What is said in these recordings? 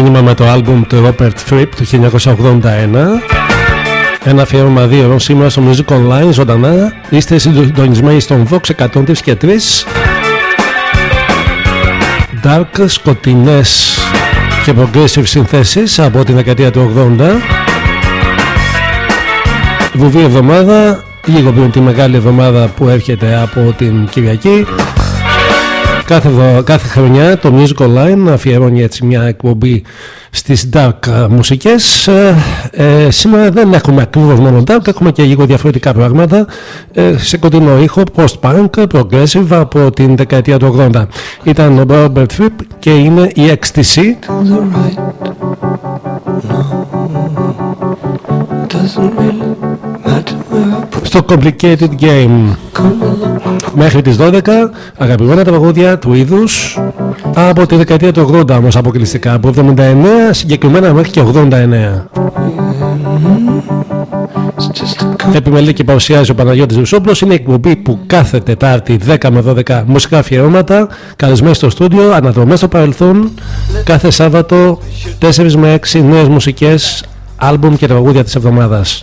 ξεκίνημα με το άλμπουμ του Robert Fripp του 1981 ένα. Αφιέρωμα δύο ώρων σήμερα στο Music Online ζωντανά. Είστε συντονισμένοι στον Vox 103 και 3 Dark, σκοτεινές και progressive συνθέσεις από την δεκαετία του 80 Βουβή εβδομάδα λίγο πριν τη μεγάλη εβδομάδα που έρχεται από την Κυριακή Κάθε, κάθε χρονιά το Music Online αφιερώνει έτσι μια εκπομπή στις dark μουσικές. Ε, ε, σήμερα δεν έχουμε ακριβώς μόνο dark έχουμε και λίγο διαφορετικά πράγματα ε, σε κοντινό ήχο post-punk, progressive από την δεκαετία του 80 ήταν ο Robert Fripp και είναι η XTC στο Complicated Game. Μέχρι τις 12 αγαπημένα τραγούδια του είδους από τη δεκαετία του 80 όμως αποκλειστικά από 79 συγκεκριμένα μέχρι και 89 Επιμελεί και παρουσιάζει ο Παναγιώτης Ρουσόπλος είναι η εκπομπή που κάθε Τετάρτη 10 με 12 μουσικά αφιερώματα καλεσμένοι στο στούντιο, αναδρομές στο παρελθόν κάθε Σάββατο 4 με 6 νέες μουσικές άλμπουμ και τραγούδια της εβδομάδας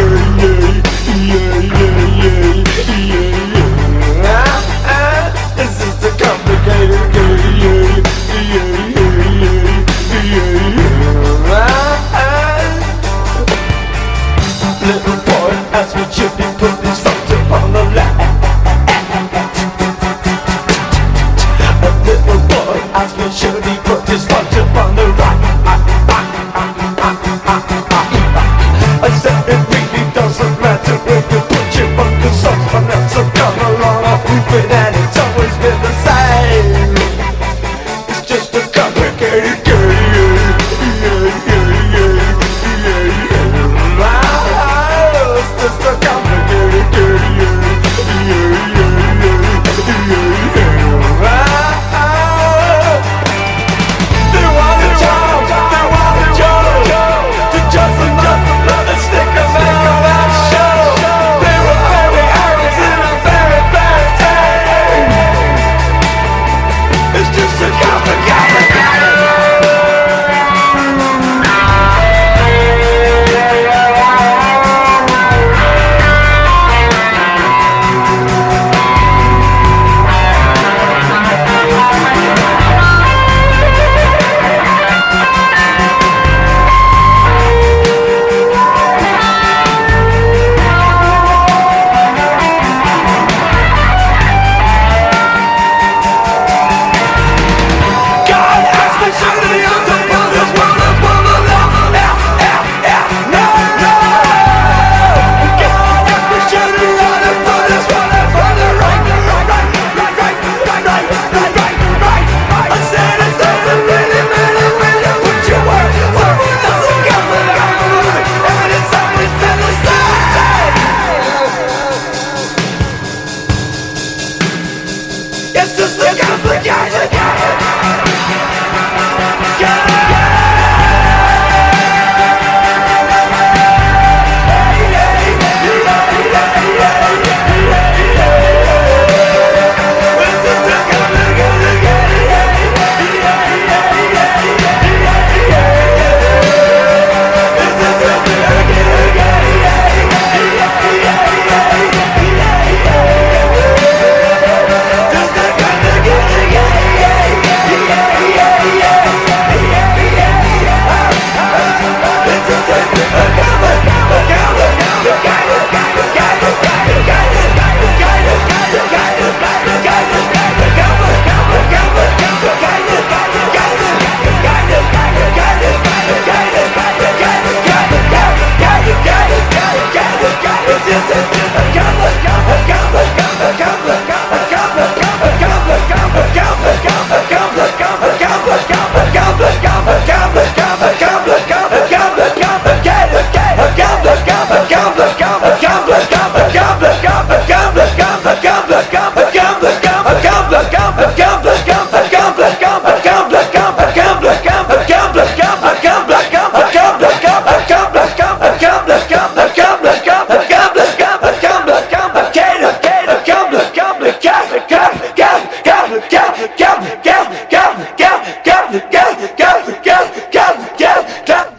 Cavalana, we've been at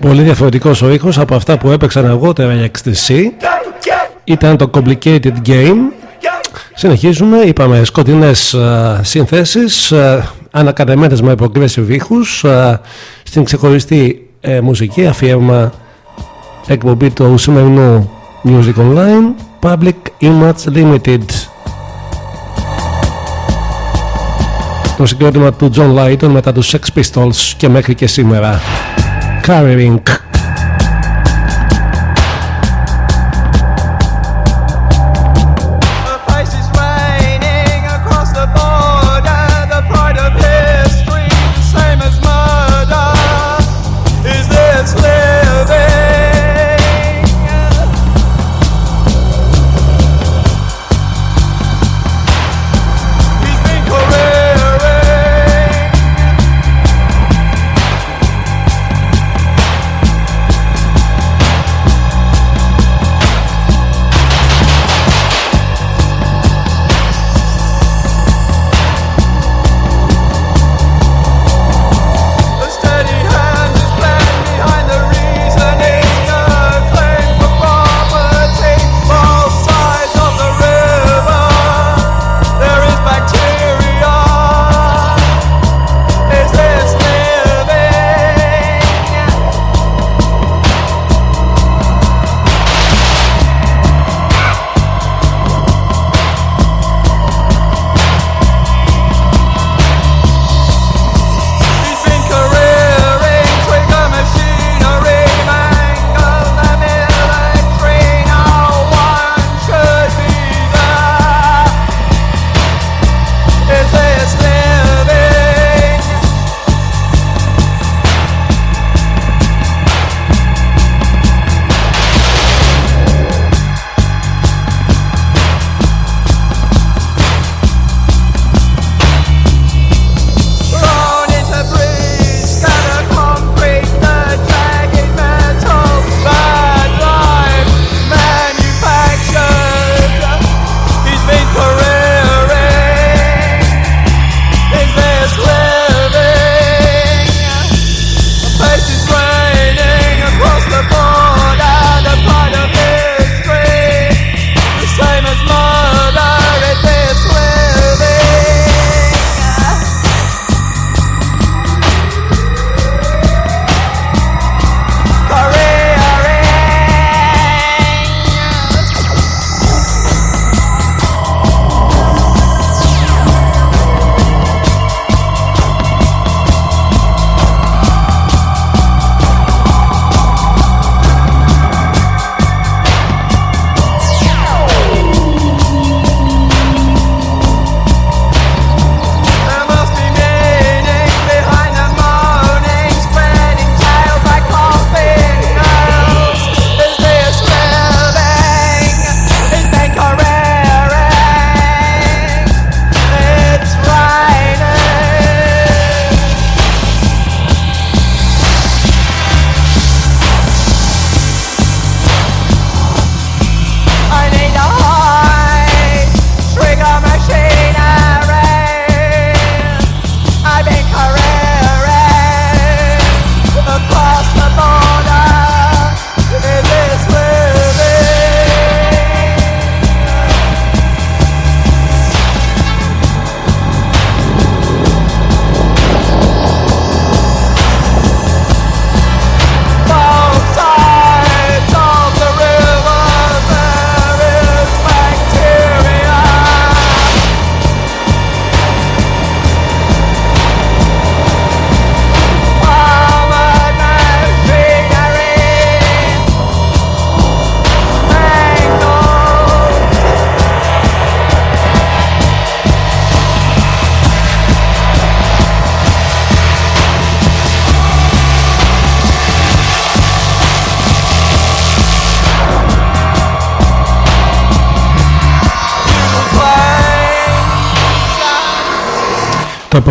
Πολύ διαφορετικός ο ήχος από αυτά που έπαιξαν αργότερα η XTC Ήταν το Complicated Game. Συνεχίζουμε, είπαμε σκοτεινές uh, συνθέσεις uh, ανακατεμένες με progressive ήχους uh, στην ξεχωριστή uh, μουσική αφιέρωμα εκπομπή του σημερινού Music Online Public Image Limited. Το συγκρότημα του John Lydon μετά τους Sex Pistols και μέχρι και σήμερα Carrying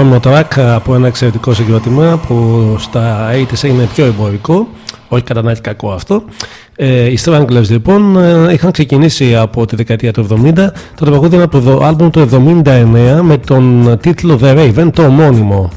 επόμενο track από ένα εξαιρετικό συγκρότημα που στα 80's είναι πιο εμπορικό Όχι κατά να έχει κακό αυτό. Ε, οι Stranglers λοιπόν ε, είχαν ξεκινήσει από τη δεκαετία του 70. Το τραγούδι είναι από το άλμπουμ του 79 με τον τίτλο The Raven, το ομώνυμο.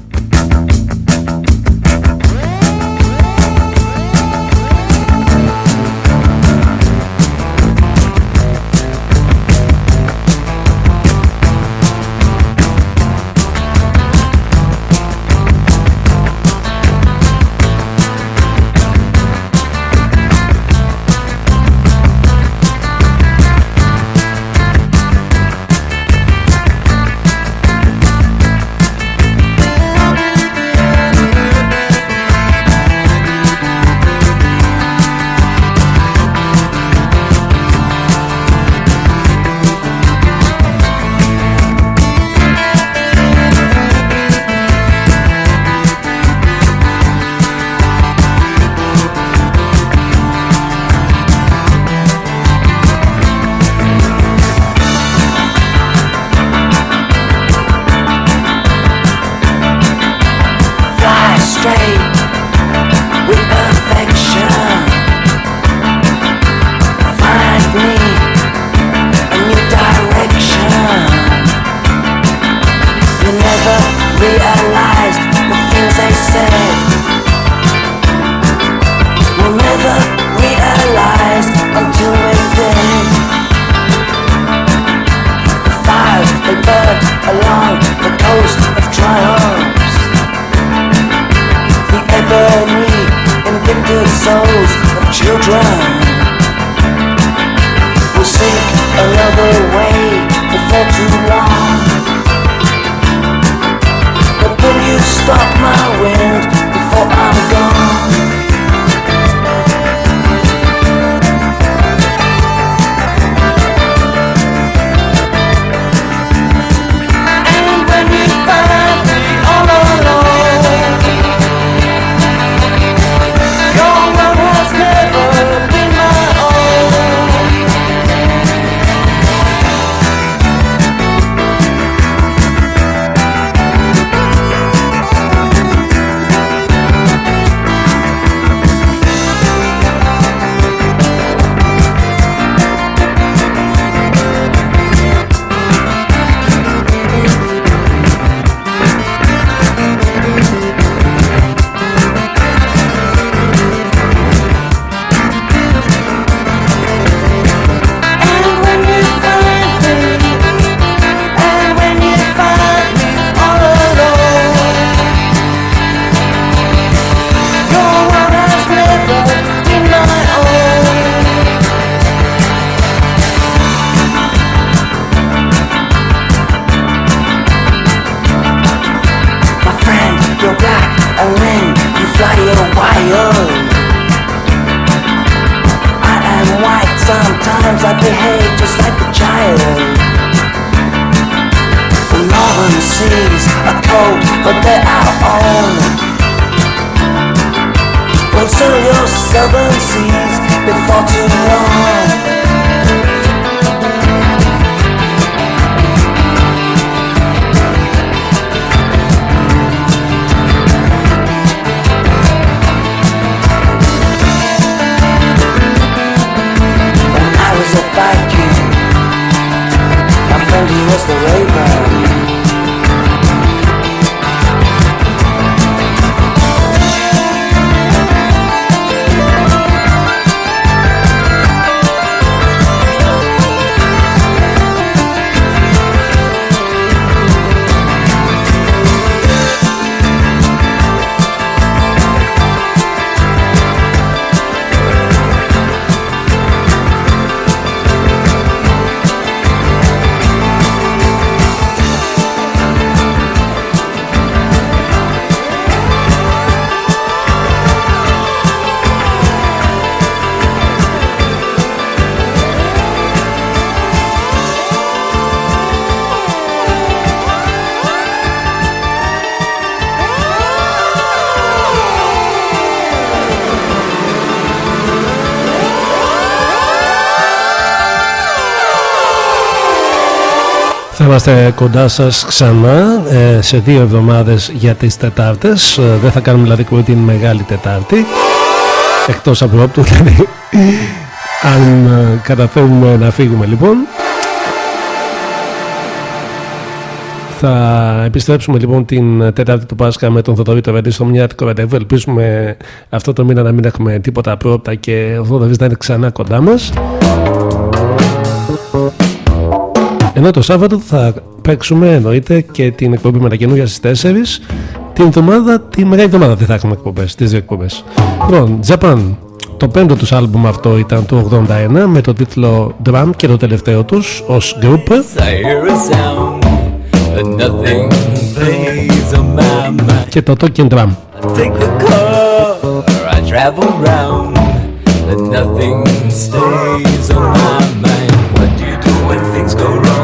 Είμαστε κοντά σας ξανά ε, σε δύο εβδομάδες για τις Τετάρτες. Ε, δεν θα κάνουμε δηλαδή την Μεγάλη Τετάρτη. εκτός απρόπτου δηλαδή αν ε, καταφέρουμε να φύγουμε λοιπόν Θα επιστρέψουμε λοιπόν την Τετάρτη του Πάσχα με τον Θοδωρή Τωρέντη στο Μιάτικο Ραντεβού. Ελπίζουμε αυτό το μήνα να μην έχουμε τίποτα απρόπτα και ο Θοδωρής να είναι ξανά κοντά μας. Ενώ το Σάββατο θα παίξουμε εννοείται και την εκπομπή με τα καινούργια στις 4 την εβδομάδα, τη μεγάλη εβδομάδα δεν θα έχουμε εκπομπές, τις δύο εκπομπές. Λοιπόν, Japan, το πέμπτο τους άλμπουμ αυτό ήταν το 81 με το τίτλο Drum και το τελευταίο τους ως group. Και το Talking Drum. Take the car, I travel round, and nothing stays on my mind. What do you do when things go wrong?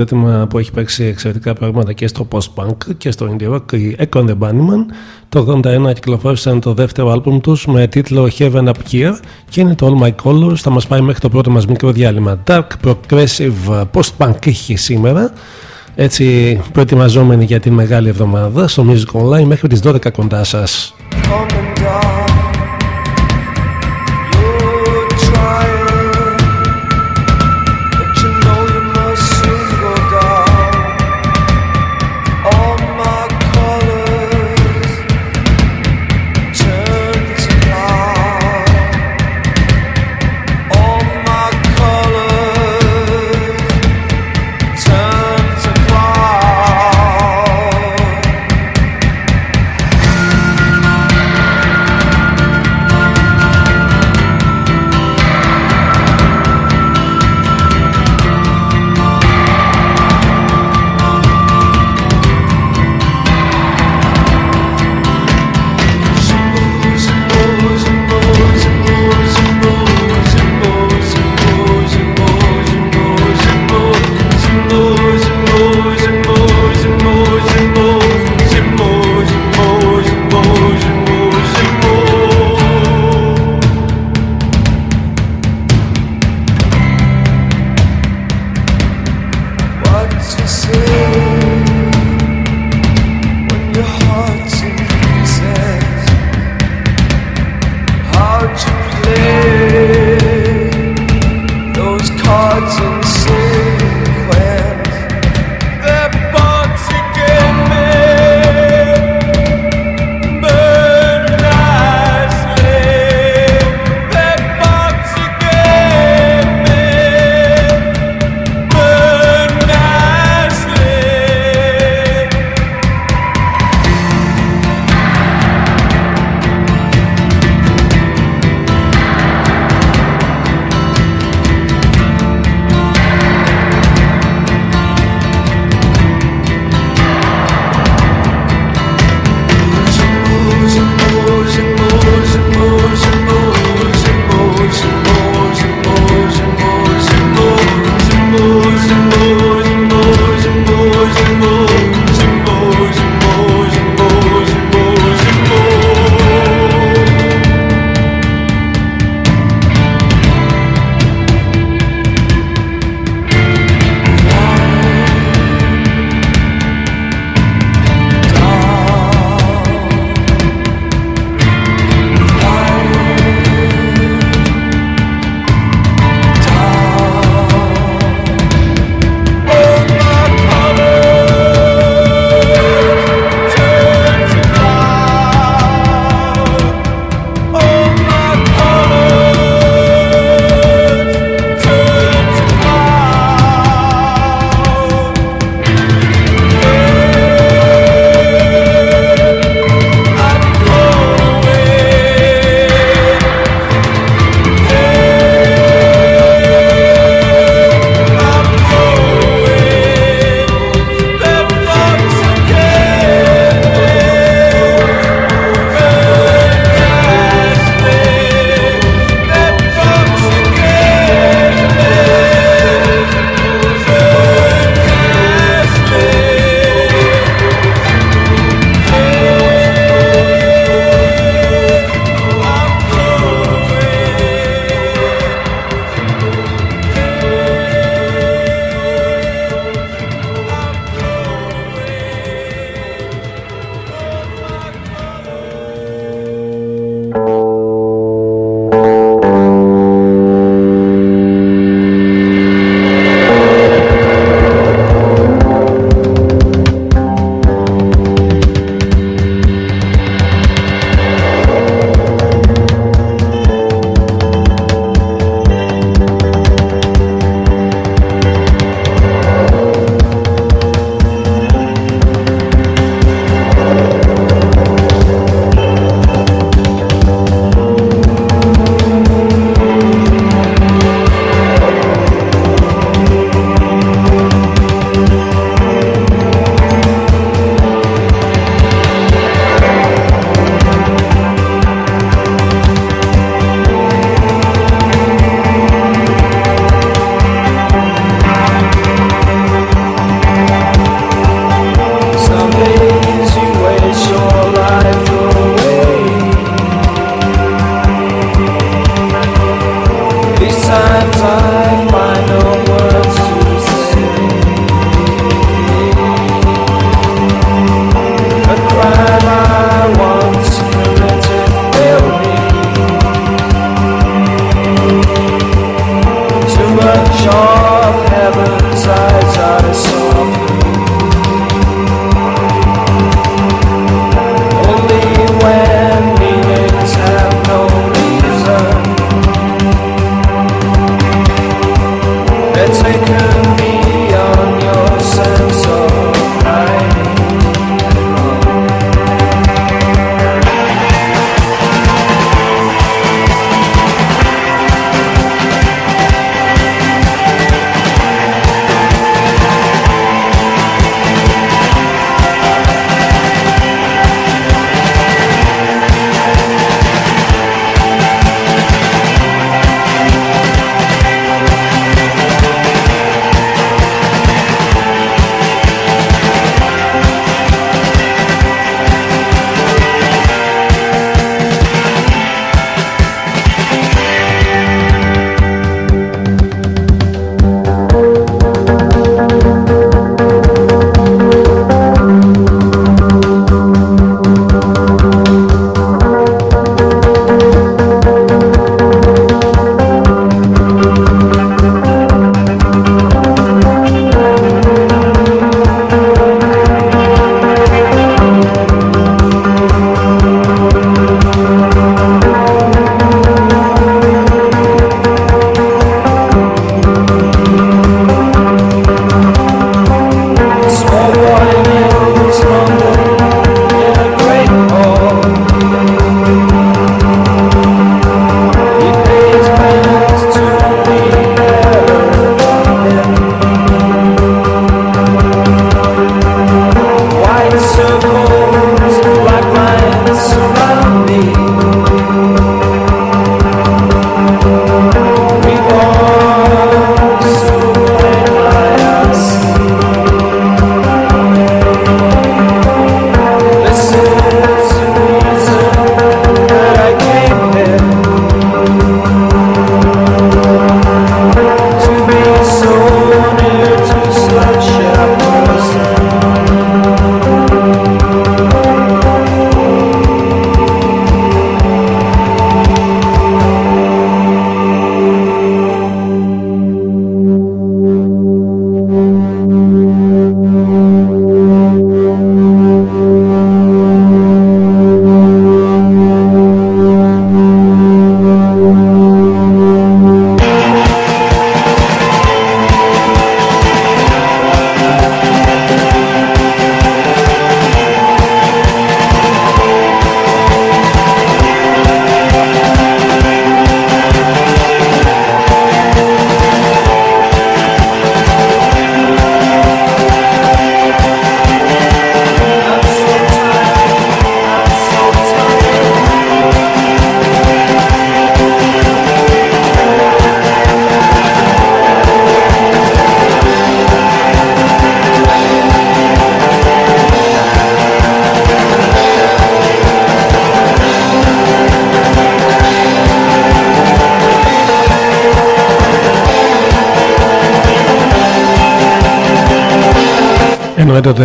συγκρότημα που έχει παίξει εξαιρετικά πράγματα και στο post-punk και στο indie rock, η Echo and the Bunnymen. Το 81 κυκλοφόρησαν το δεύτερο άλμπουμ τους με τίτλο Heaven Up Here και είναι το All My Colors. Θα μας πάει μέχρι το πρώτο μας μικρό διάλειμμα. Dark Progressive Post-punk έχει σήμερα. Έτσι προετοιμαζόμενοι για την μεγάλη εβδομάδα στο Music Online μέχρι τις 12 κοντά σας.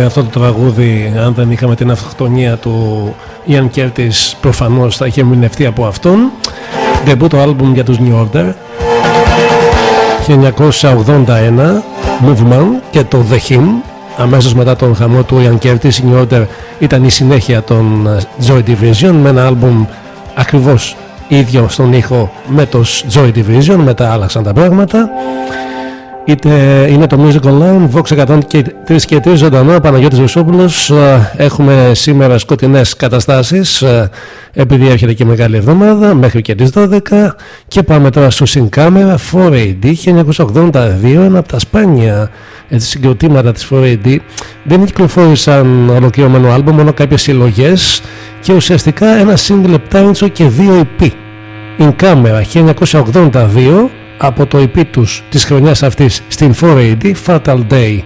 Αυτό το τραγούδι, αν δεν είχαμε την αυτοκτονία του Ιαν Κέρτης, προφανώς θα είχε μηνευτεί από αυτόν. Debut το άλμπουμ για τους New Order. 1981 Movement και το The Hymn. Αμέσως μετά τον χαμό του Ιαν Κέρτης η New Order ήταν η συνέχεια των ε, Joy Division με ένα άλμπουμ ακριβώς ίδιο στον ήχο με το Joy Division μετά άλλαξαν τα πράγματα Είτε είναι το Music Online, Vox 103 και 3 ζωντανό, Παναγιώτης Βουσόπουλος. Ε, έχουμε σήμερα σκοτεινές καταστάσεις, ε, επειδή έρχεται και μεγάλη εβδομάδα, μέχρι και τις 12. Και πάμε τώρα στο Syncamera 4AD 1982, ένα από τα σπάνια έτσι, συγκροτήματα της 4AD. Δεν κυκλοφόρησαν ολοκληρωμένο άλμπο, μόνο κάποιες συλλογές και ουσιαστικά ένα single λεπτάνιτσο και δύο EP. In Camera 1982 από το EP τους της χρονιάς αυτής στην 4AD Fatal Day.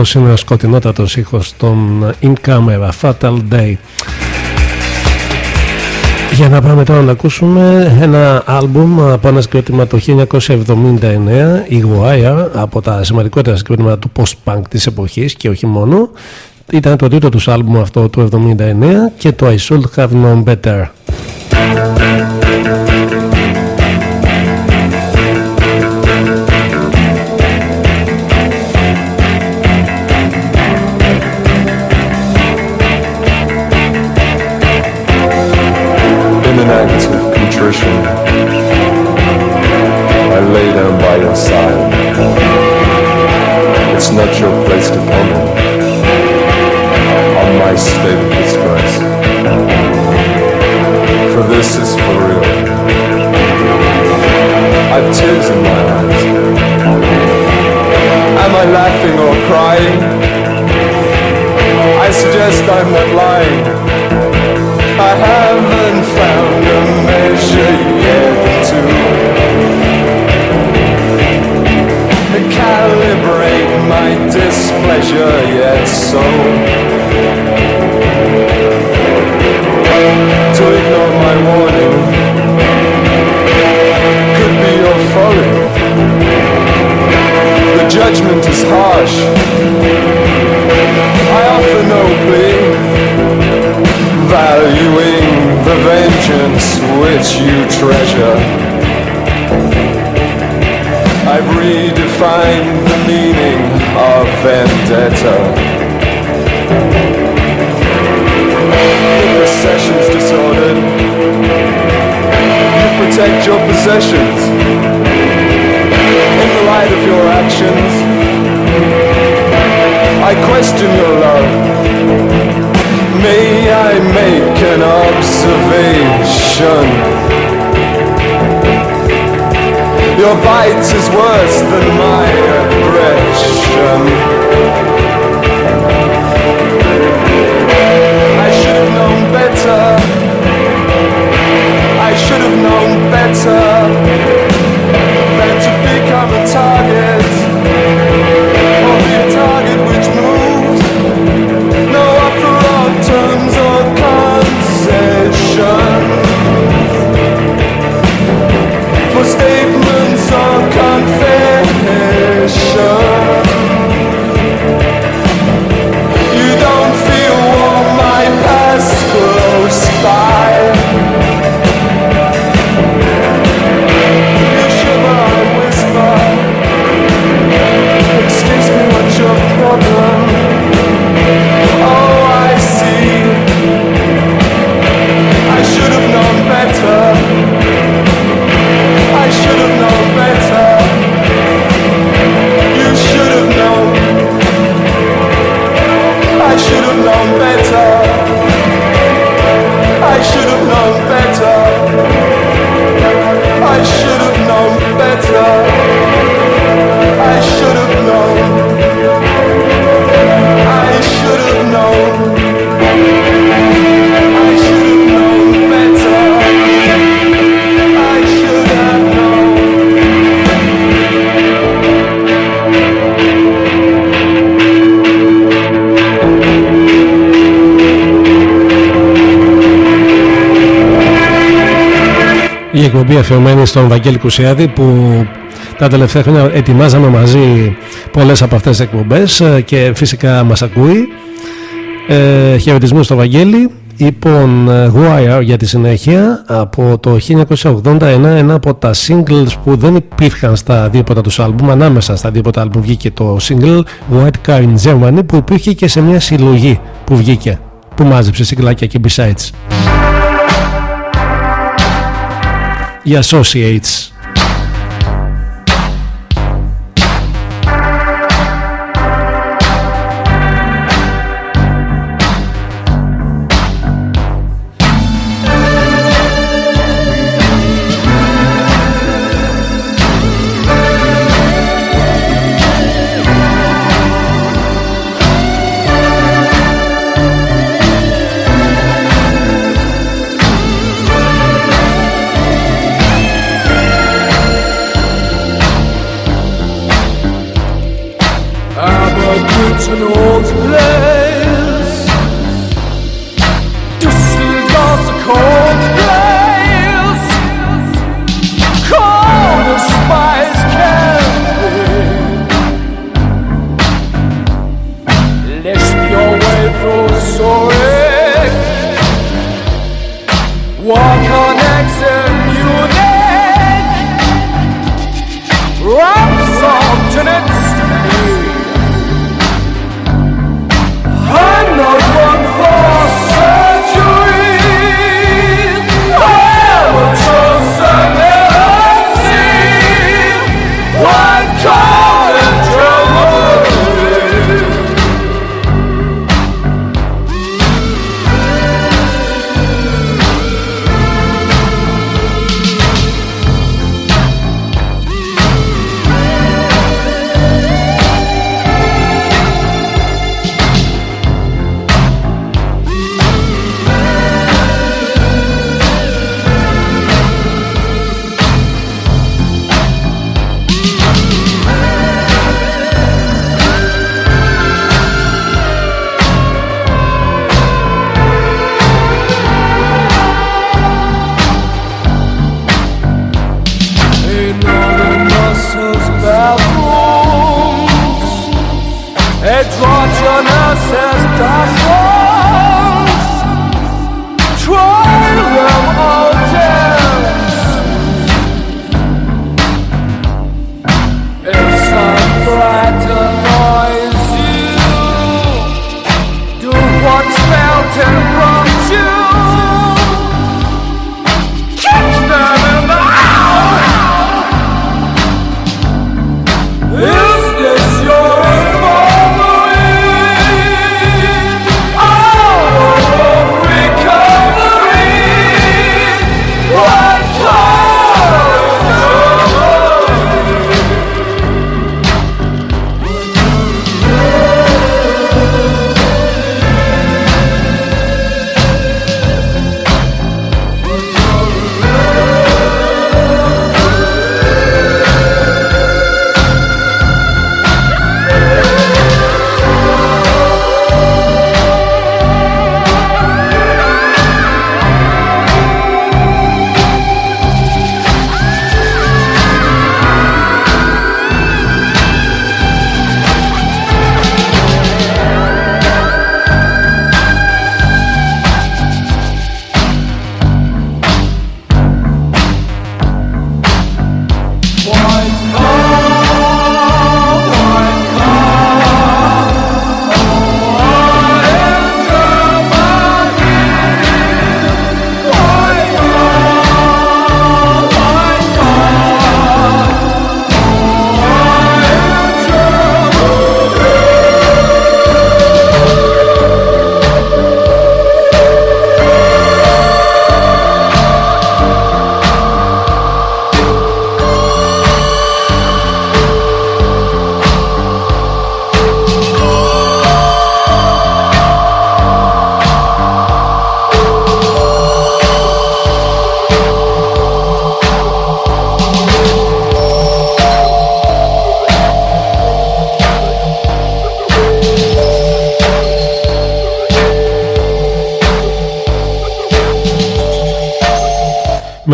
Αυτός είναι ο σκοτεινότατος ήχος των In Camera Fatal Day. Για να πάμε τώρα να ακούσουμε ένα άλμπουμ από ένα συγκρότημα το 1979, η Wire, από τα σημαντικότερα συγκρότηματα του post-punk της εποχής και όχι μόνο. Ήταν το τρίτο τους άλμπουμ αυτό του 1979 και το I Should Have Known Better. Vendetta. The procession's disordered. You protect your possessions in the light of your actions. I question your love. May I make an observation? Your bite is worse than my aggression. Better. I should have known better εκπομπή αφιερωμένη στον Βαγγέλη Κουσιάδη που τα τελευταία χρόνια ετοιμάζαμε μαζί πολλές από αυτές τις εκπομπές ε, και φυσικά μας ακούει. Ε, χαιρετισμούς στο Βαγγέλη. Λοιπόν, ε, Wire για τη συνέχεια από το 1981 ένα από τα singles που δεν υπήρχαν στα δύο πρώτα τους άλμπουμ ανάμεσα στα δύο πρώτα άλμπουμ βγήκε το single White Car in Germany που υπήρχε και σε μια συλλογή που βγήκε που μάζεψε συγκλάκια και besides he associates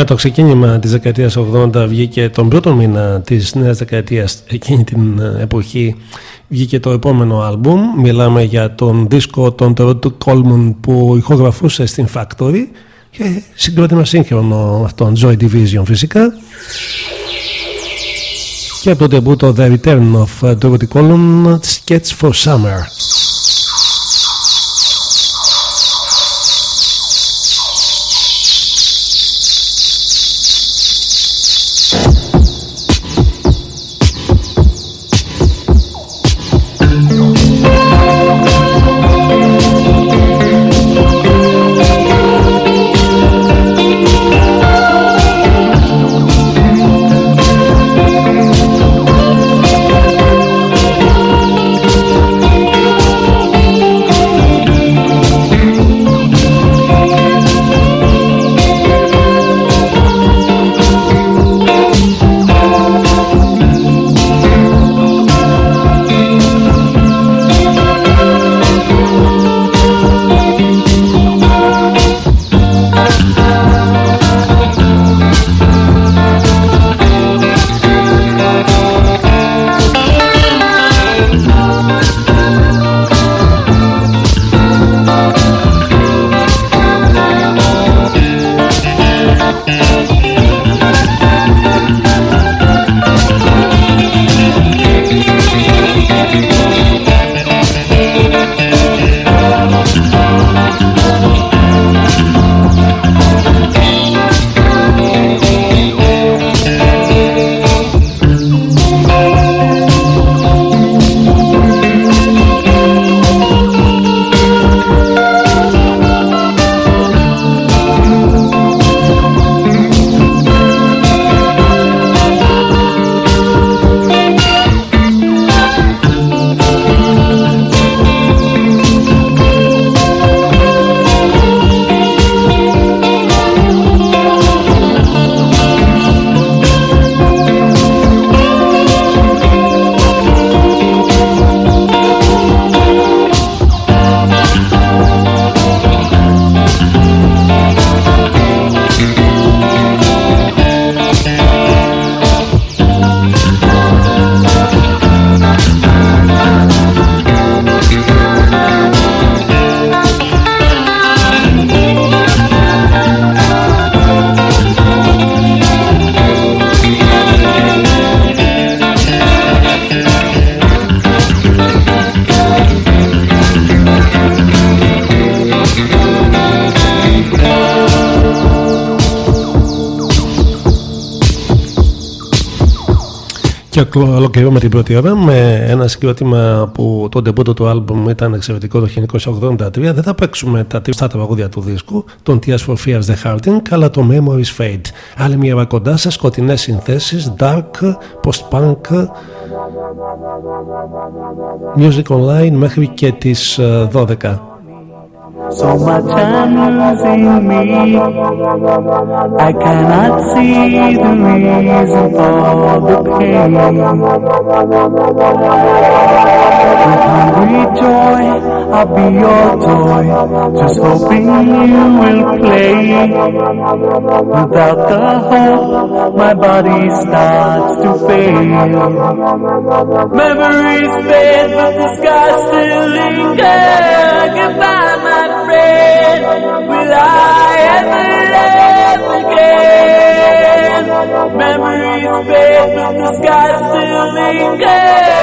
το ξεκίνημα της δεκαετίας 80 βγήκε τον πρώτο μήνα της νέας δεκαετίας εκείνη την εποχή βγήκε το επόμενο άλμπουμ. Μιλάμε για τον δίσκο των Toronto Coleman που ηχογραφούσε στην Factory και συγκρότημα σύγχρονο αυτόν Joy Division φυσικά. Και από το τεμπούτο The Return of Dorothy Coleman Sketch for Summer Και ολοκληρώνουμε την πρώτη ώρα με ένα συγκρότημα που το ντεμπούτο του άλμπουμ ήταν εξαιρετικό το 1983. Δεν θα παίξουμε τα τρία τραγούδια του δίσκου, τον Tears for Fears The Harding, αλλά το Memories Fade. Άλλη μια ώρα κοντά σε σκοτεινές συνθέσεις, dark, post-punk, music online μέχρι και τις ε, 12. So much I'm losing me. I cannot see the reason for the pain. With hungry joy, I'll be your toy, just hoping you will play. Without the hope, my body starts to fail. Memories fade, but the sky still lingers. Goodbye, friend, will I ever love again? Memories fade, but the sky still lingers.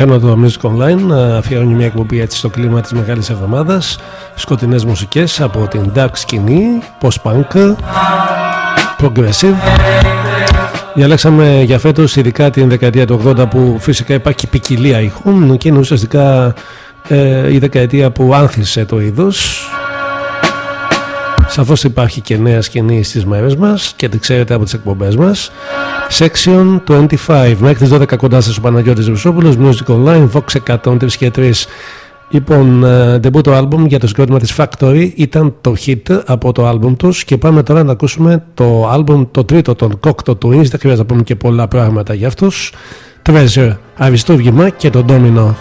Κάθε χρόνο το Music Online αφιερώνει μια εκπομπή έτσι στο κλίμα της Μεγάλης Εβδομάδας. Σκοτεινές μουσικές από την dark σκηνή, post-punk, progressive. Διαλέξαμε για φέτος ειδικά την δεκαετία του 80 που φυσικά υπάρχει ποικιλία ηχών και είναι ουσιαστικά ε, η δεκαετία που άνθησε το είδος. Σαφώς υπάρχει και νέα σκηνή στις μέρες μας και την ξέρετε από τις εκπομπές μας Section 25 Μέχρι τις 12 κοντά σας ο Παναγιώτης Ρουσόπουλος Music Online Vox 103 και 3 Λοιπόν, debut το album για το συγκρότημα της Factory ήταν το hit από το album τους και πάμε τώρα να ακούσουμε το album το τρίτο των Cocteau Twins δεν χρειάζεται να πούμε και πολλά πράγματα για αυτούς. Treasure, Αριστούργημα και το Domino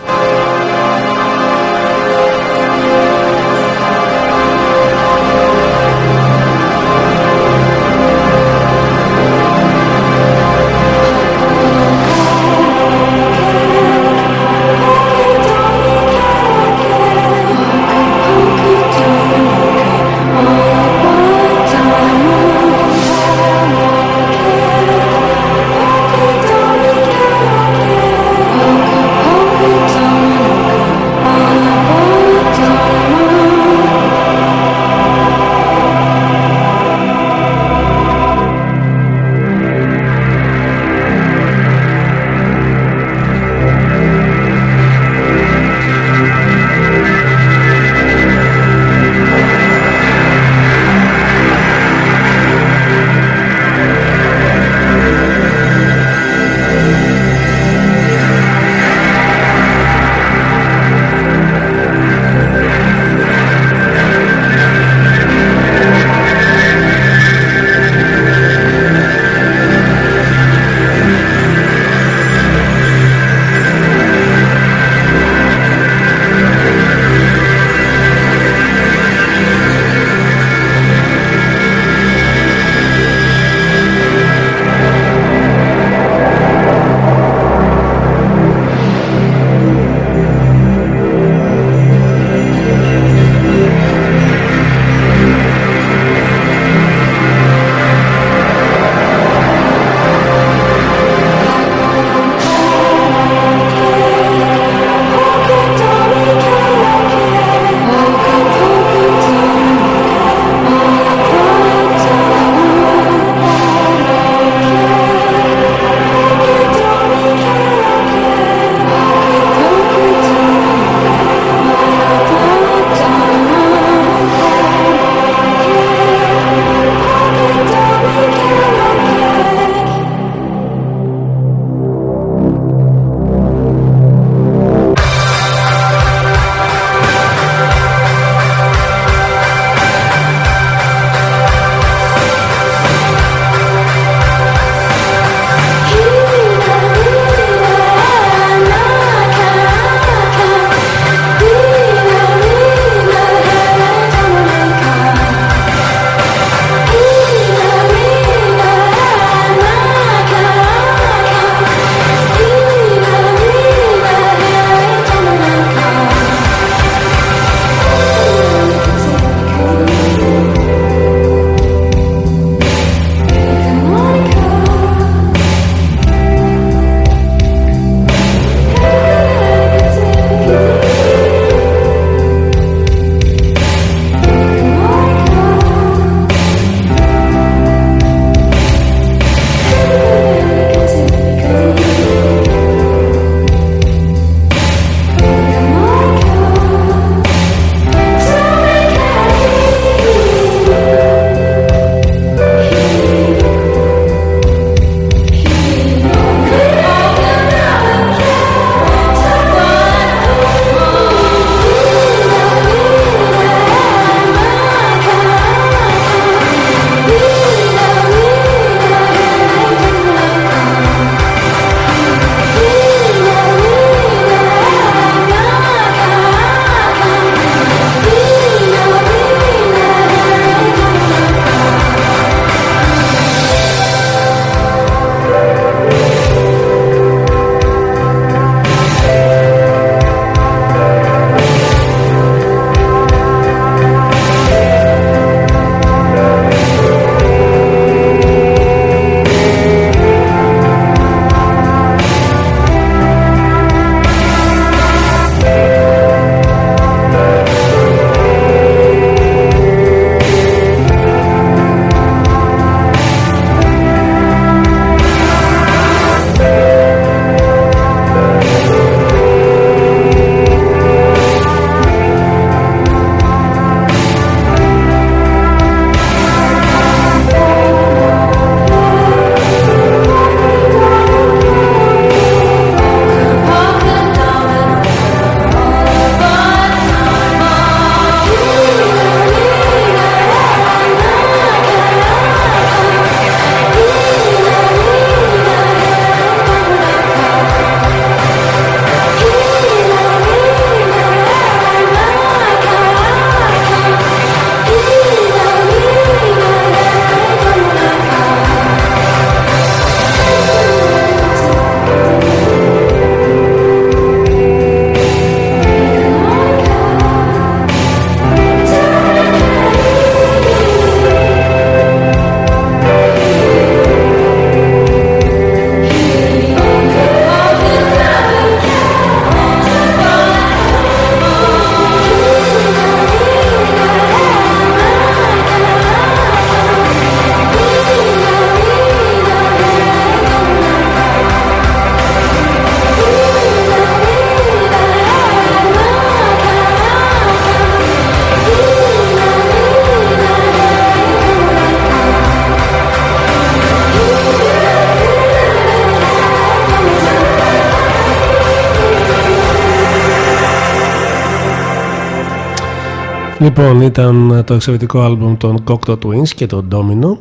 Λοιπόν, ήταν το εξαιρετικό άλμπουμ των Cocteau Twins και τον Domino.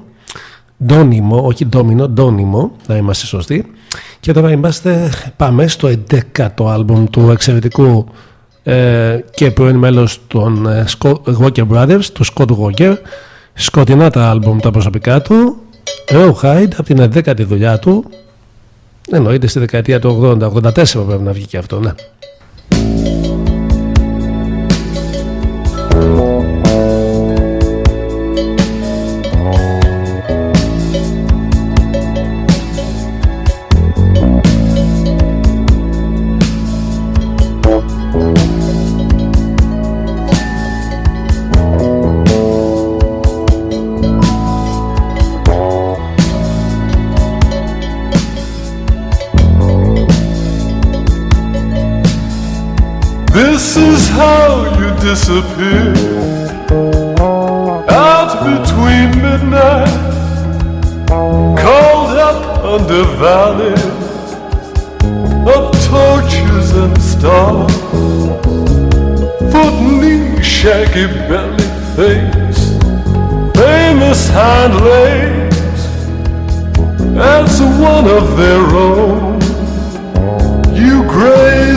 Ντόνιμο, όχι Ντόμινο, Ντόνιμο, να είμαστε σωστοί. Και τώρα είμαστε, πάμε στο 11ο άλμπουμ του εξαιρετικού ε, και πρώην μέλος των ε, Walker Brothers, του Scott Walker. Σκοτεινά τα άλμπουμ τα προσωπικά του. Rawhide από την 11η δουλειά του. Εννοείται στη δεκαετία του 80, 84 πρέπει να βγει και αυτό, ναι. Disappear out between midnight, called up under valleys of torches and stars. Foot knee, shaggy belly face, famous hind legs as one of their own. You graze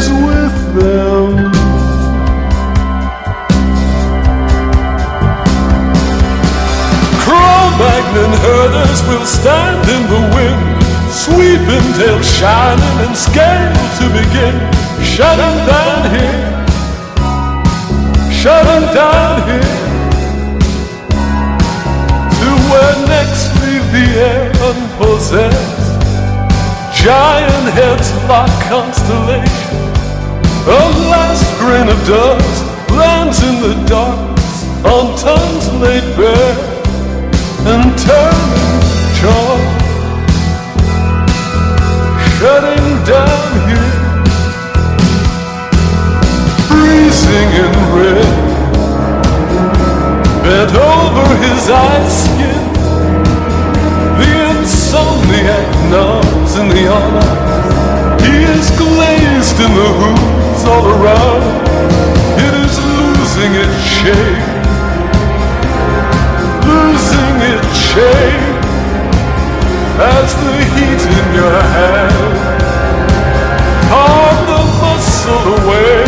Cro-Magnon herders will stand in the wind, sweeping tail shining and scale to begin. Shut 'em down here, shut 'em down here. To where next leave the air unpossessed. Giant heads like constellation. A last grain of dust lands in the darkness on tongues laid bare and turning chalk, shutting down here, freezing in red, bent over his ice skin. The insomniac nods in the honor. He is glazed in the hoods all around. It is losing its shape its shape as the heat in your hand carved the muscle away.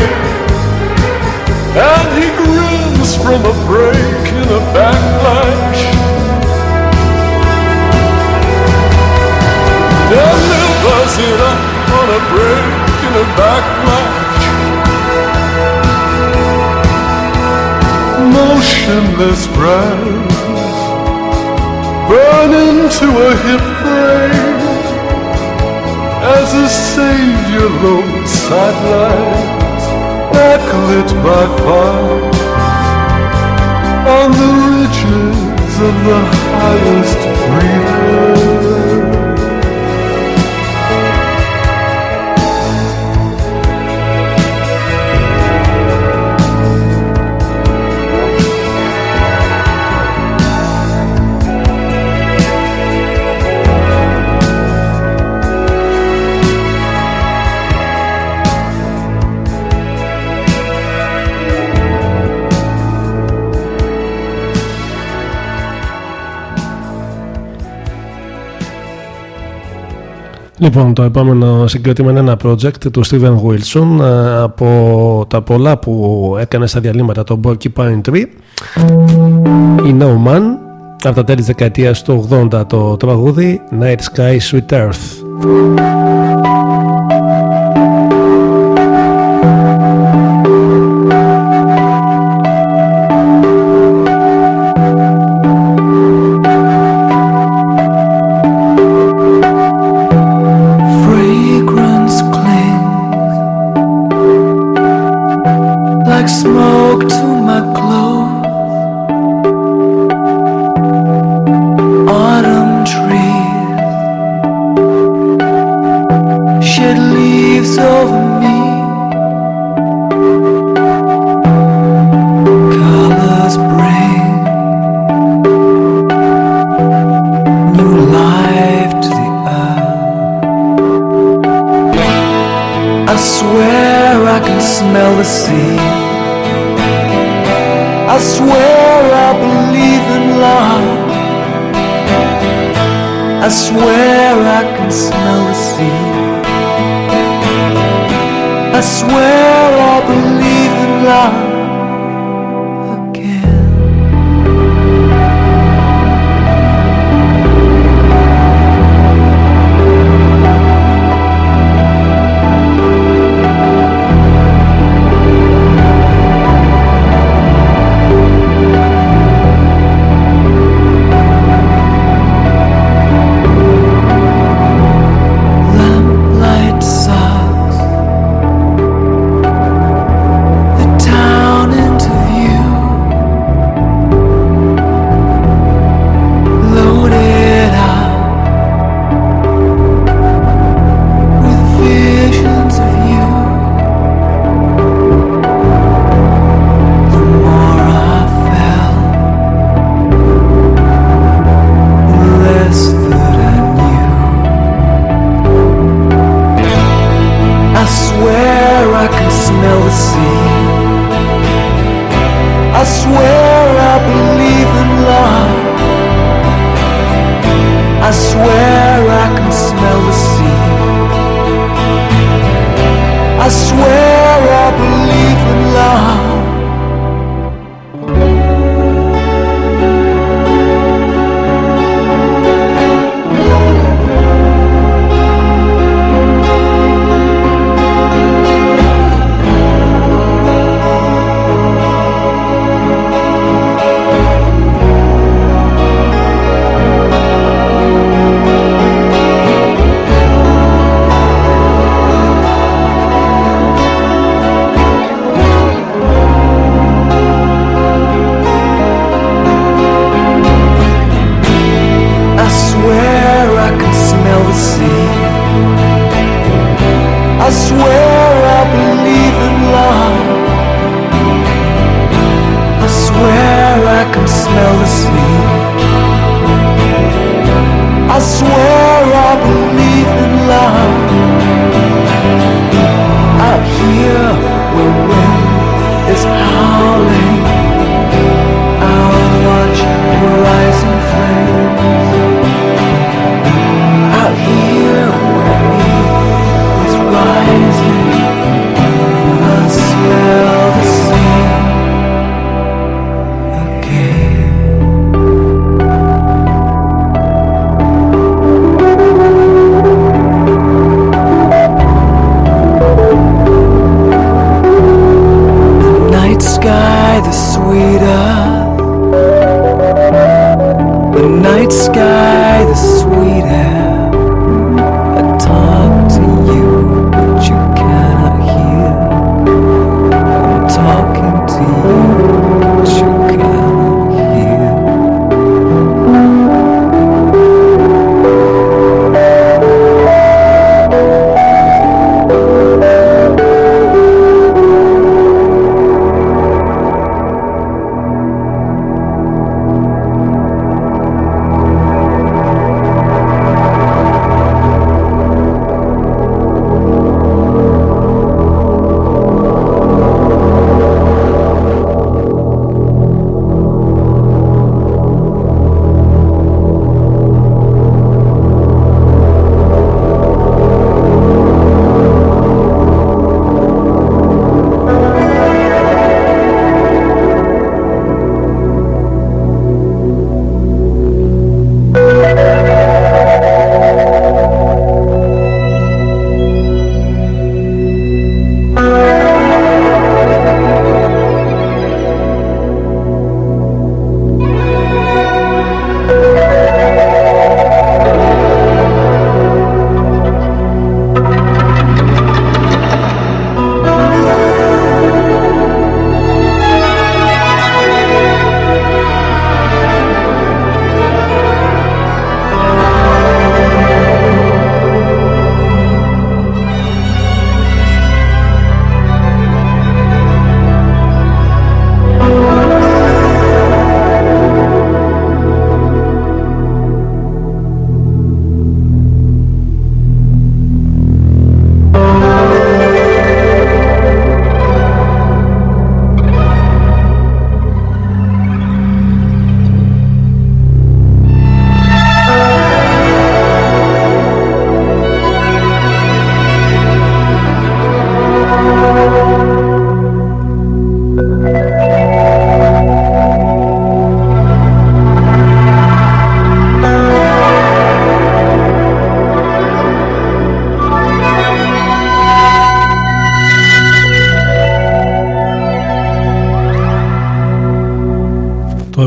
And he grins from a break in a backlash. Delivers it up on a break in a backlash. Motionless breath burn into a hip frame as a savior low sidelines backlit by fire on the ridges of the highest breeder. Λοιπόν, το επόμενο συγκρότημα είναι ένα project του Steven Wilson ε, από τα πολλά που έκανε στα διαλύματα το Porcupine Tree. Η No Man από τα τέλη της δεκαετίας του 80 το τραγούδι Night Sky Sweet Earth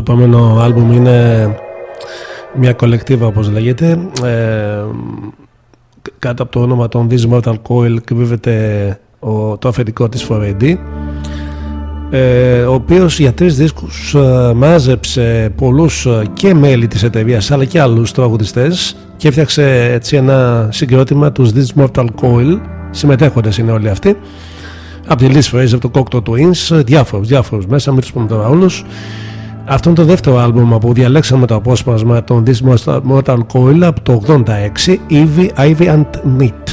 επόμενο άλμπουμ είναι μια κολεκτίβα όπως λέγεται. Ε, κάτω από το όνομα των This Mortal Coil κρύβεται το αφεντικό της 4AD ε, ο οποίος για τρεις δίσκους ε, μάζεψε πολλούς ε, και μέλη της εταιρείας αλλά και άλλους τραγουδιστές και έφτιαξε έτσι ένα συγκρότημα τους This Mortal Coil. Συμμετέχοντες είναι όλοι αυτοί. Από τη Liz Fraser, από το Cocteau Twins διάφορους, διάφορους μέσα, μην τους πούμε τώρα όλους αυτό είναι το δεύτερο άλμπουμ που διαλέξαμε το απόσπασμα των This Mortal Coil από το 86 Ivy, Ivy and Meat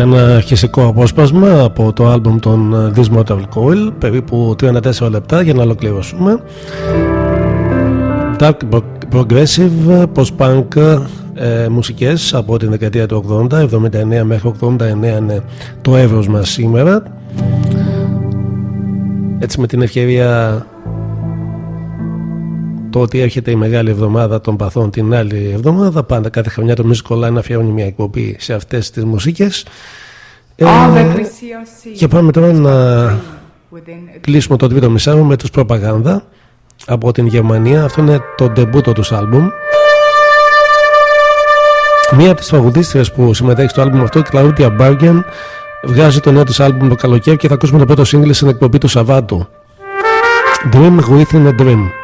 Ήταν ένα αρχισικό απόσπασμα από το άλμπουμ των ε, This Mortal Coil, περίπου 34 λεπτά για να ολοκληρώσουμε. Dark Progressive, Post-Punk ε, μουσικές από την δεκαετία του 80, 79 μέχρι 89 είναι το εύρος μας σήμερα. Έτσι με την ευκαιρία το ότι έρχεται η μεγάλη εβδομάδα των παθών την άλλη εβδομάδα. Πάντα κάθε χρονιά το Music Online αφιερώνει μια εκπομπή σε αυτές τις μουσικές. Ε, και πάμε τώρα να κλείσουμε το τρίτο μισάρο με τους προπαγάνδα από την Γερμανία. Αυτό είναι το ντεμπούτο τους άλμπουμ. Μία από τις τραγουδίστριες που συμμετέχει στο άλμπουμ αυτό, η Claudia Bargen, βγάζει το νέο της άλμπουμ το καλοκαίρι και θα ακούσουμε το πρώτο σύγκλι στην εκπομπή του Σαββάτου. Dream within a dream.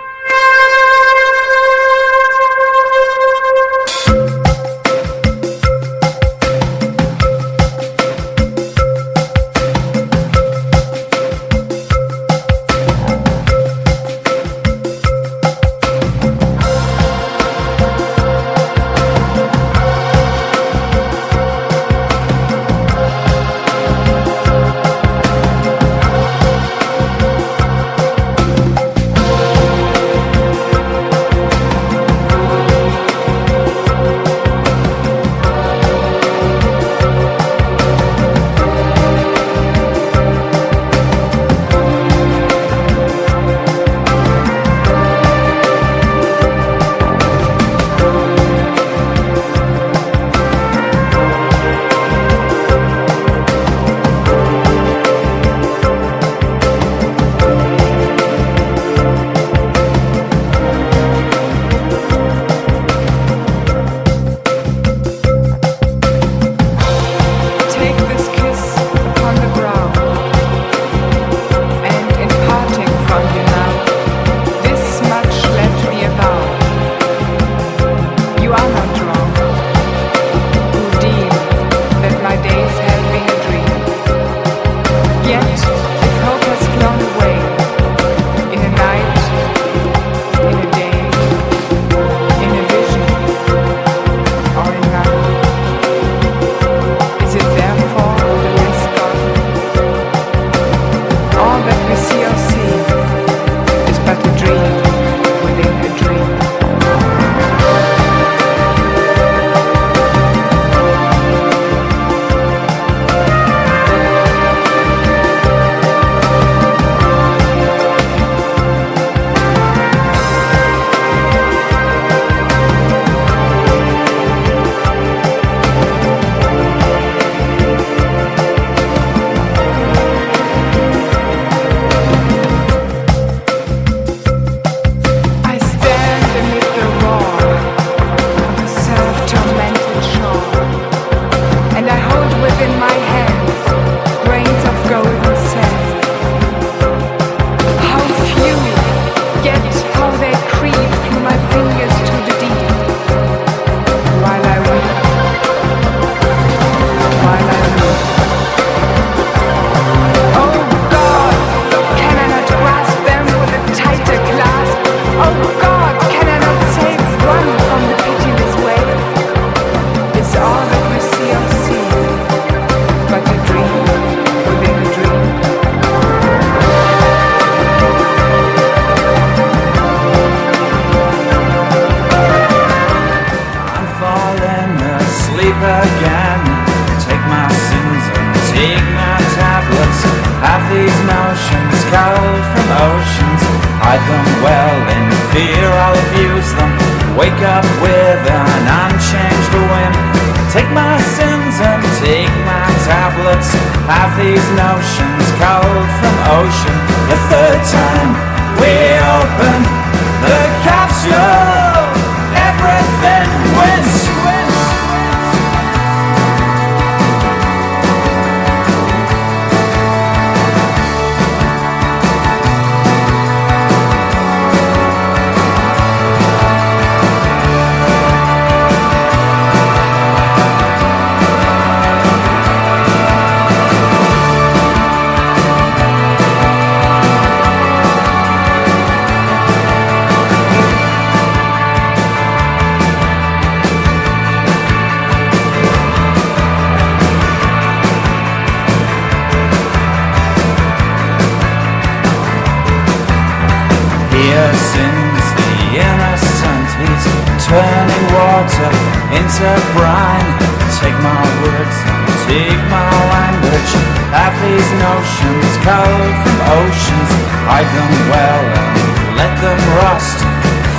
Have these notions culled from oceans, hide them well and let them rust.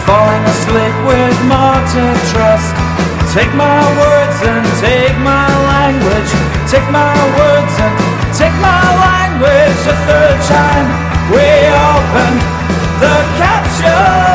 Falling asleep with more to trust. Take my words and take my language. Take my words and take my language. The third time we open the capture.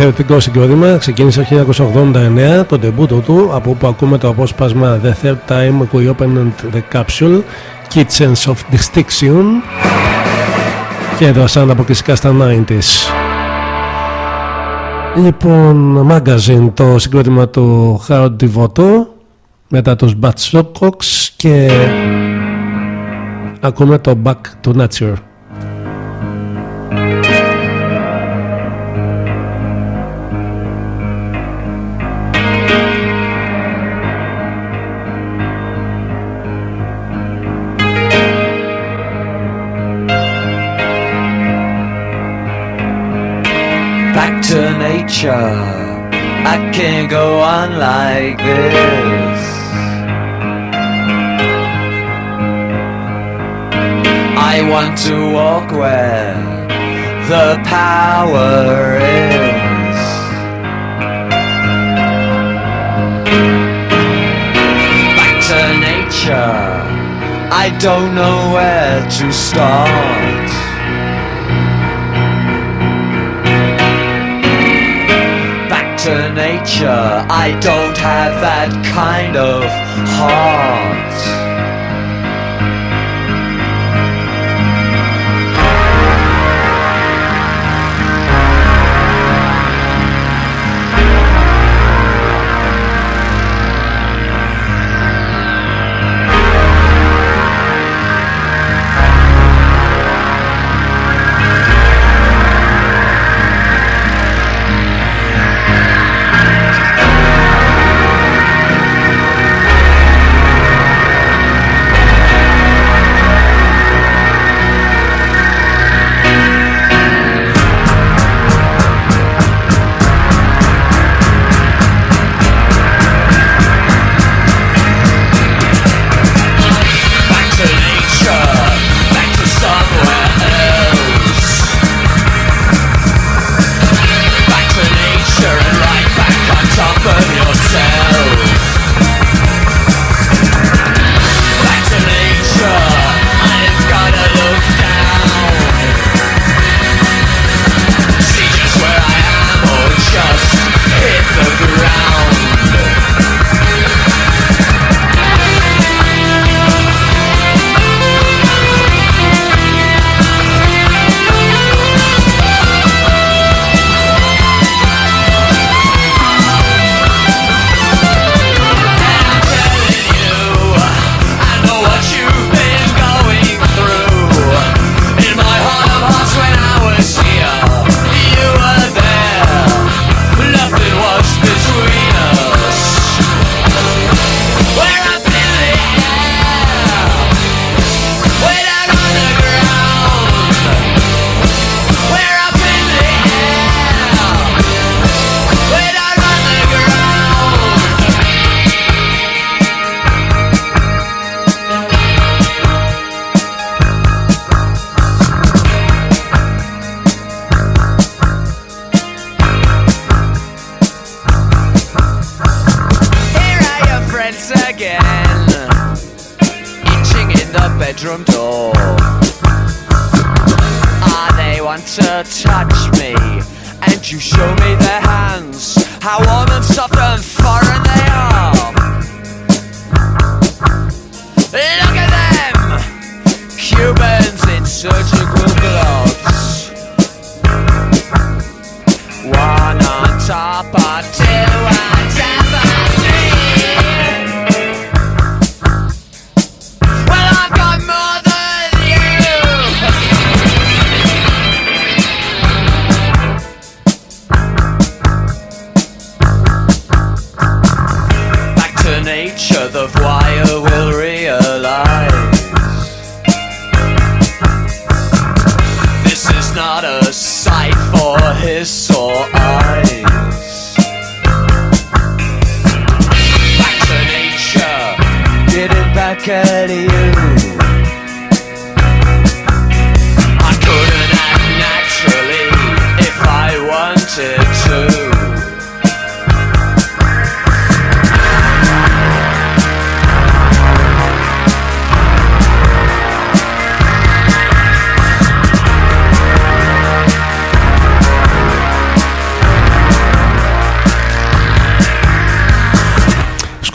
Εξαιρετικό συγκρότημα, ξεκίνησε το 1989 το ντεμπούτο του από όπου ακούμε το απόσπασμα The Third Time We Opened The Capsule Kitchens of Distinction και έδρασαν αποκλειστικά στα 90s. Λοιπόν, Magazine το συγκρότημα του Harold Devoto μετά τους Bad Sockocks και ακούμε το Back to Nature. I can't go on like this. I want to walk where the power is. Back to nature. I don't know where to start. To nature. I don't have that kind of heart.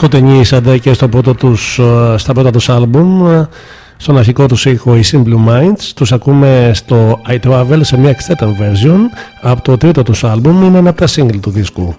Σκοτεινοί σαν και στο πρώτο τους, ε, στα πρώτα τους άλμπουμ ε, στον αρχικό τους ήχο οι Simple Minds. Τους ακούμε στο I Travel σε μια extended version. Από το τρίτο τους άλμπουμ είναι ένα από τα single του δίσκου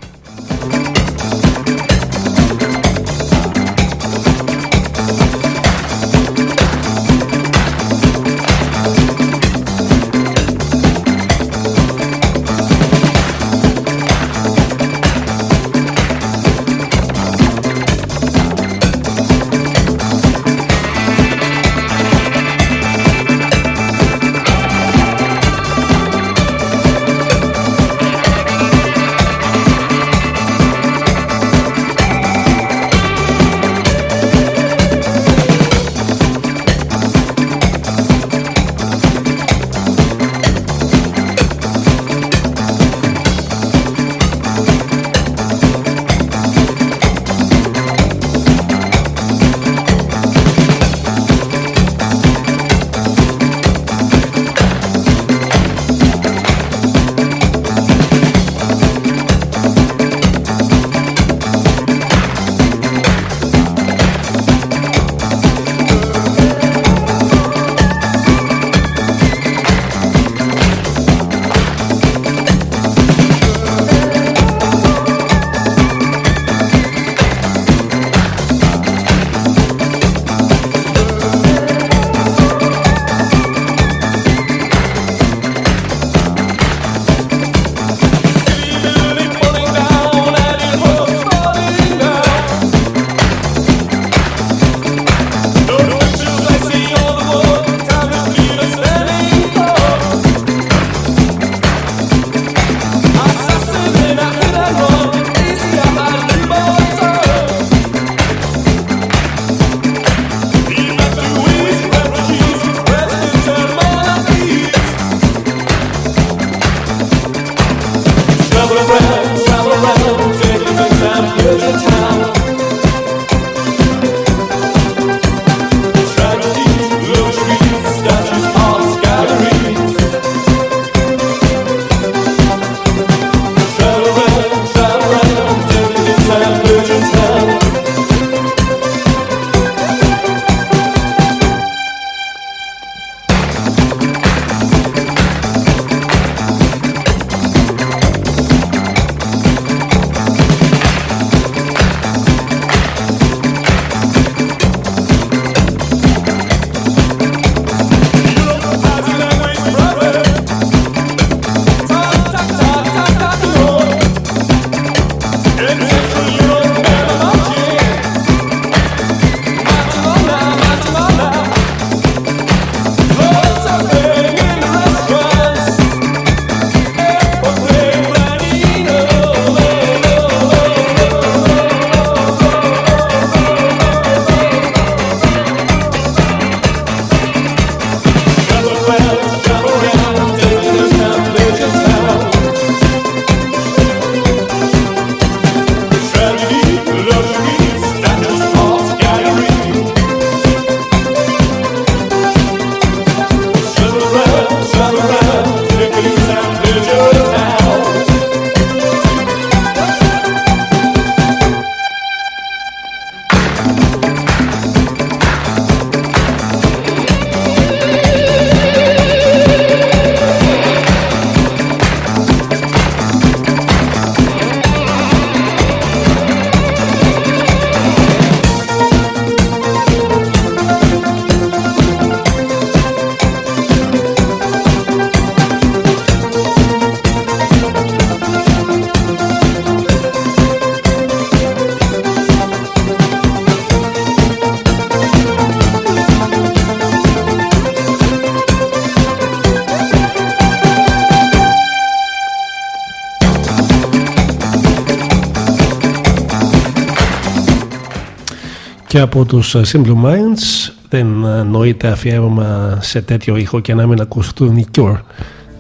και από τους Simple Minds δεν νοείται αφιέρωμα σε τέτοιο ήχο και να μην ακουστούν οι Cure.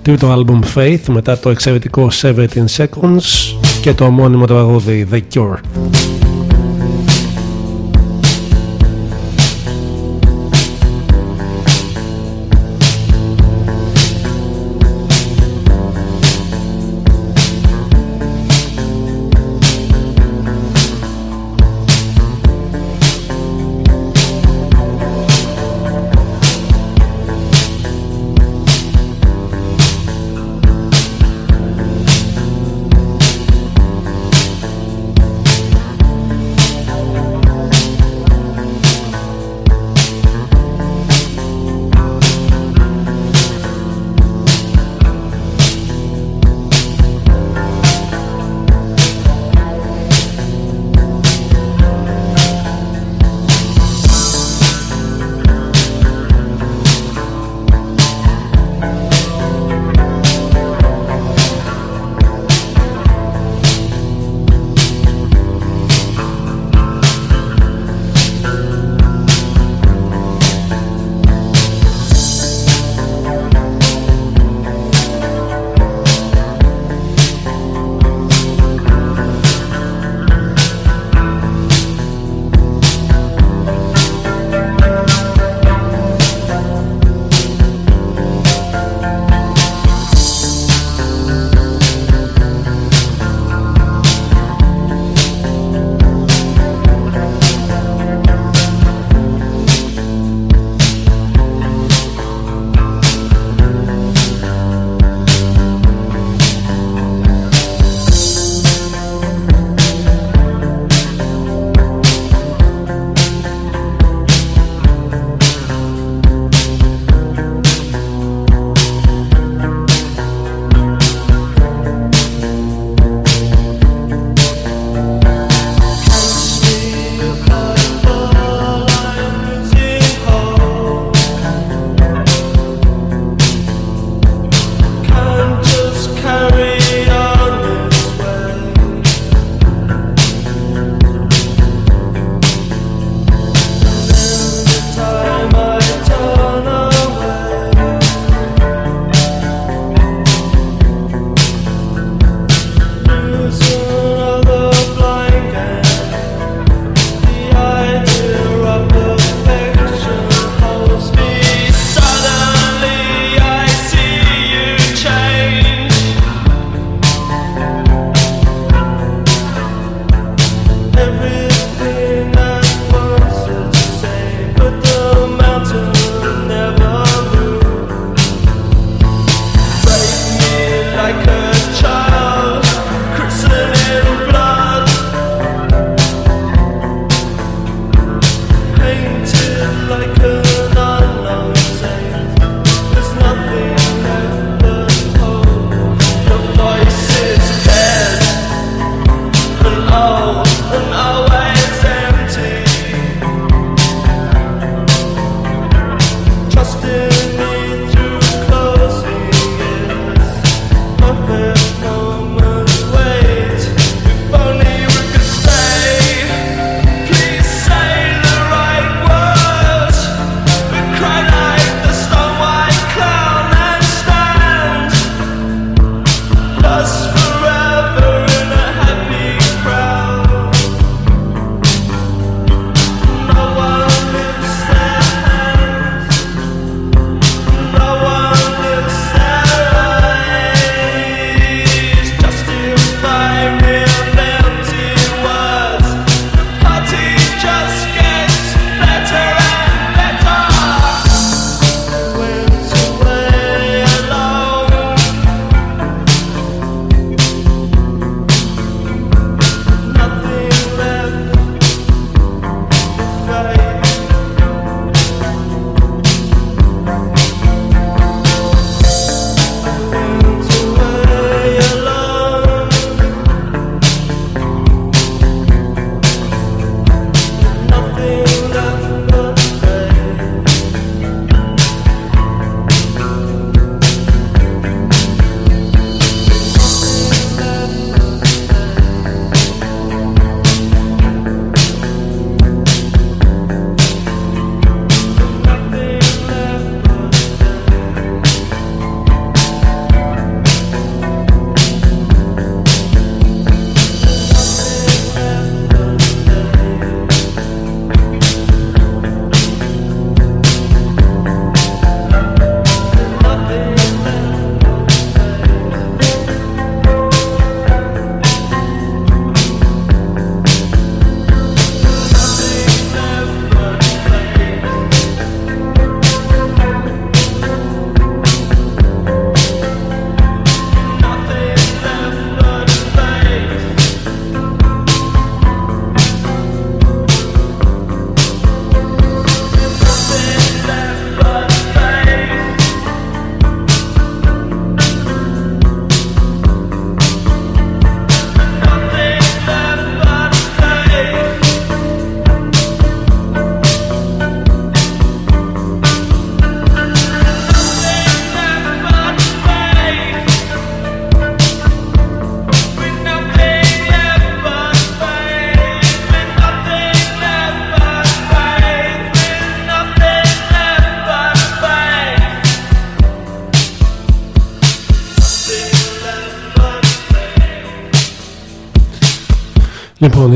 Τρίτο άλμπουμ Faith μετά το εξαιρετικό 17 Seconds και το ομώνυμο τραγούδι The Cure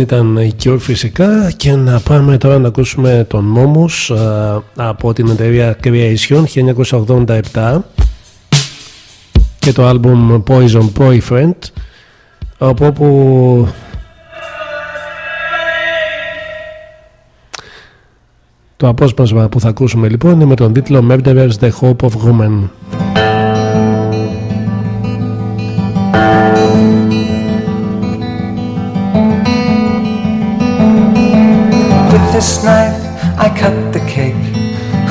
ήταν η Cure φυσικά και να πάμε τώρα να ακούσουμε τον Momus από την εταιρεία Creation 1987 και το άλμπουμ Poison Boyfriend από όπου το απόσπασμα που θα ακούσουμε λοιπόν είναι με τον τίτλο Murderers The Hope of Women. This knife I cut the cake.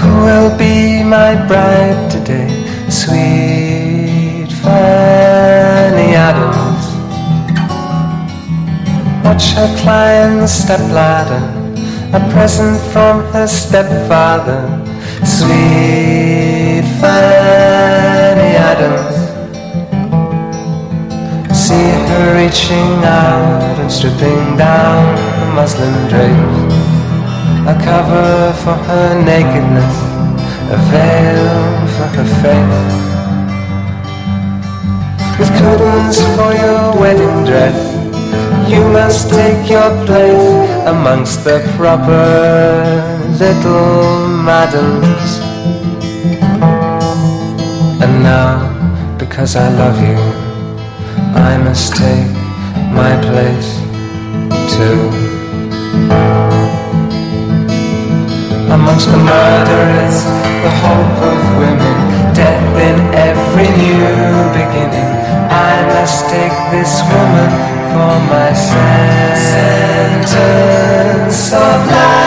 Who will be my bride today? Sweet Fanny Adams. Watch her climb the step ladder, a present from her stepfather. Sweet Fanny Adams. See her reaching out and stripping down the muslin drapes a cover for her nakedness, a veil for her face. With curtains for your wedding dress, you must take your place amongst the proper little madams. And now, because I love you, I must take my place too amongst the murderers, the hope of women, death in every new beginning. I must take this woman for my sentence of life.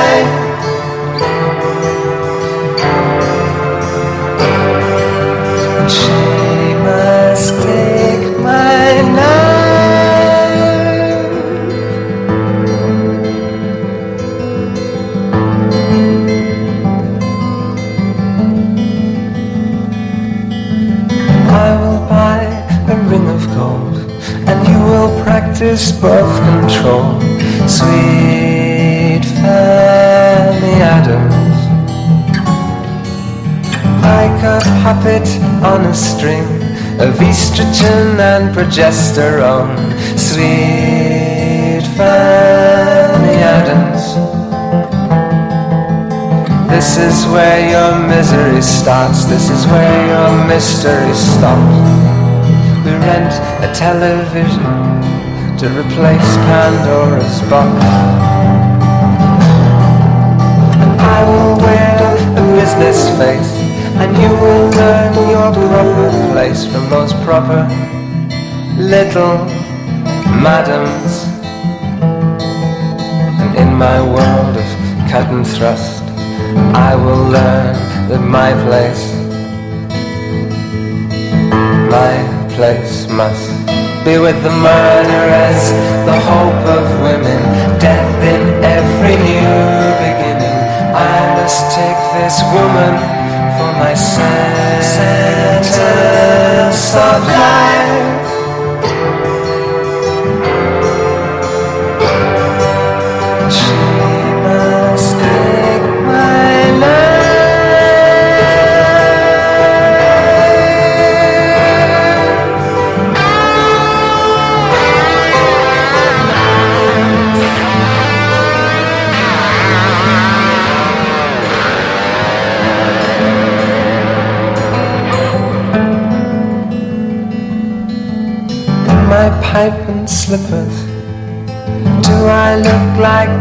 Practice birth control. Sweet Fanny Adams, like a puppet on a string of estrogen and progesterone. Sweet Fanny Adams. This is where your misery starts. This is where your mystery stops. We rent a television to replace Pandora's box. And I will wear a business face, and you will learn your proper place from those proper little madams. And in my world of cut and thrust. I will learn that my place, my place must be with the murderers, the hope of women, death in every new beginning. I must take this woman for my sentence of life. Pipe and slippers. Do I look like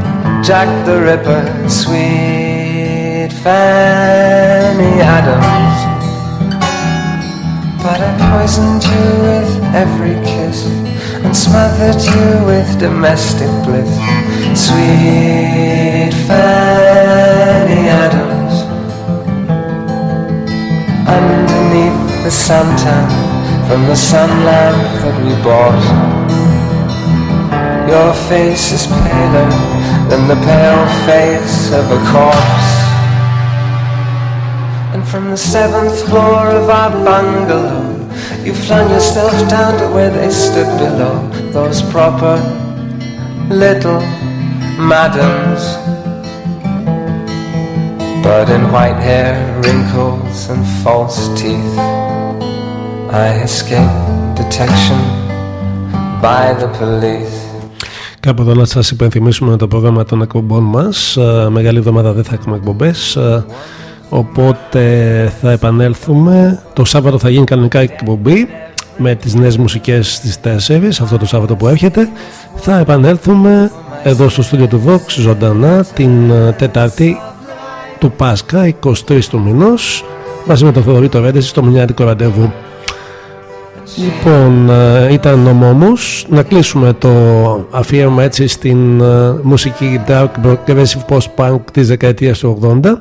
Jack the Ripper, sweet Fanny Adams? But I poisoned you with every kiss and smothered you with domestic bliss, sweet Fanny Adams. Underneath the suntan from the sun lamp that we bought. Your face is paler than the pale face of a corpse. And from the seventh floor of our bungalow, you flung yourself down to where they stood below. Those proper little madams. But in white hair, wrinkles, and false teeth, I escaped detection by the police. Κάπου εδώ να σας υπενθυμίσουμε το πρόγραμμα των εκπομπών μας. Ε, μεγάλη εβδομάδα δεν θα έχουμε εκπομπές. Ε, οπότε θα επανέλθουμε. Το Σάββατο θα γίνει κανονικά εκπομπή με τις νέες μουσικές στις 4 αυτό το Σάββατο που έρχεται. Θα επανέλθουμε εδώ στο στούντιο του Vox ζωντανά την ε, Τετάρτη του Πάσχα 23 του μηνός μαζί με τον Θεοδωρή Ρέντεση στο Μηνιάτικο Ραντεβού. Λοιπόν, ε, ήταν ο Μόμος. Να κλείσουμε το αφιέρωμα έτσι στην ε, μουσική dark progressive post-punk της δεκαετίας του 80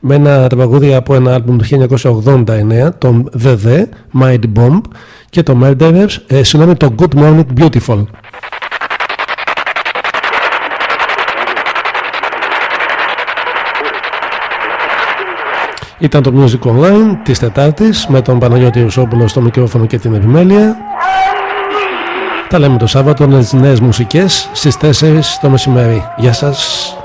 με ένα τραγούδι από ένα άλμπουμ του 1989, τον The The, Mighty Bomb και το Murderers, ε, συγγνώμη, το Good Morning Beautiful. Ήταν το Music Online της Τετάρτης με τον Παναγιώτη Ρουσόπουλο στο μικρόφωνο και την επιμέλεια. Τα λέμε το Σάββατο με τις νέες μουσικές στις 4 το μεσημέρι. Γεια σας.